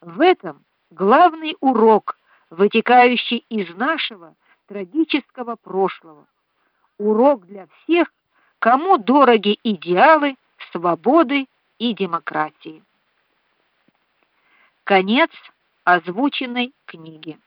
В этом главный урок, вытекающий из нашего трагического прошлого. Урок для всех, кому дороги идеалы свободы и демократии. Конец озвученной книги.